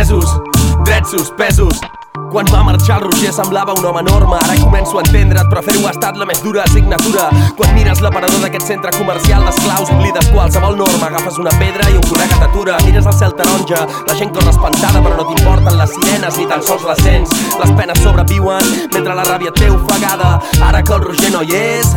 drets suspesos. Quan va marxar el Roger semblava un home enorme. Ara començo a entendre't, però fer-ho ha estat la més dura assignatura. Quan mires l'aparador d'aquest centre comercial d'esclaus Oblides qualsevol norma, agafes una pedra i un col·lega t'atura. Mires el cel taronja, la gent corre espantada però no t'importen les sirenes ni tan sols les sents Les penes sobreviuen mentre la ràbia té ofegada. Ara que el Roger no hi és,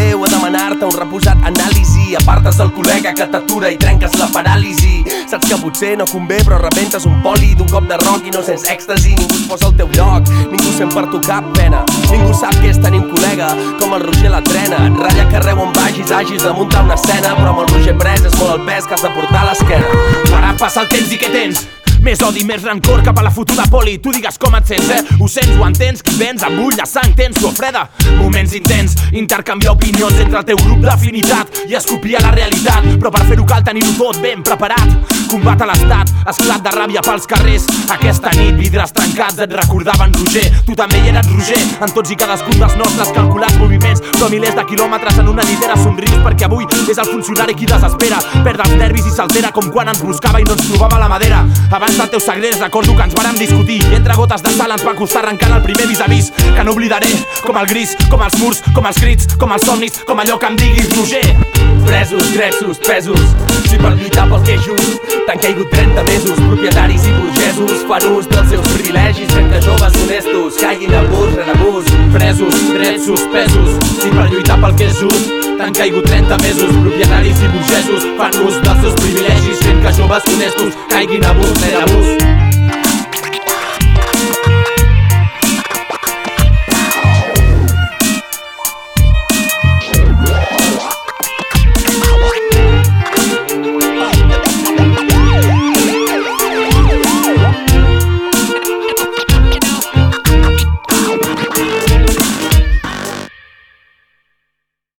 Déu a demanar-te un reposat anàlisi. Apartes del col·lega que t'atura i trenques la paràlisi. Saps que potser no convé però rebentes un poli d'un cop de roc i no sents èxtasi. Ningú es posa al teu lloc, ningú sent per tu cap pena. Ningú sap què és tenir un col·lega com el Roger la trena. Et ratlla carreu on vagis, hagis de muntar una escena. Però amb el Roger pres és molt el pes que has de portar a l'esquena. Ara passa el temps i què tens? Més odi, més rancor cap a la futura poli Tu digues com et sents, eh? Ho sents, ho entens? Qui vens? Amb ull de sang, tens o freda Moments intens, intercanviar opinions entre el teu grup d'afinitat i escopir la realitat Però per fer-ho cal tenir-ho tot ben preparat Combat a l'estat, esclat de ràbia pels carrers. Aquesta nit, vidres trencats et recordaven Roger Tu també hi eres Roger, en tots i cadascun dels nostres calculats moviments Però milers de quilòmetres en una llitera somrius perquè avui és el funcionari qui desespera. Perd els nervis i s'altera com quan ens buscava i no ens trobava a la madera. Abans del teu segrest recordo que ens vàrem discutir. I entre gotes de sal ens va costar arrencar el primer vis-a-vis que no oblidaré, com el gris, com els murs, com els crits, com els somnis, com allò que em diguis Roger. Presos, drets suspesos, si per lluitar pel que just t'han caigut 30 mesos, propietaris i burgesos fan ús dels seus privilegis fent que joves honestos caiguin abús rere abús. Presos, drets suspesos, si per lluitar pel que és just t'han caigut 30 mesos, propietaris i burgesos fan ús dels seus privilegis fent que joves honestos caiguin abús rere abús.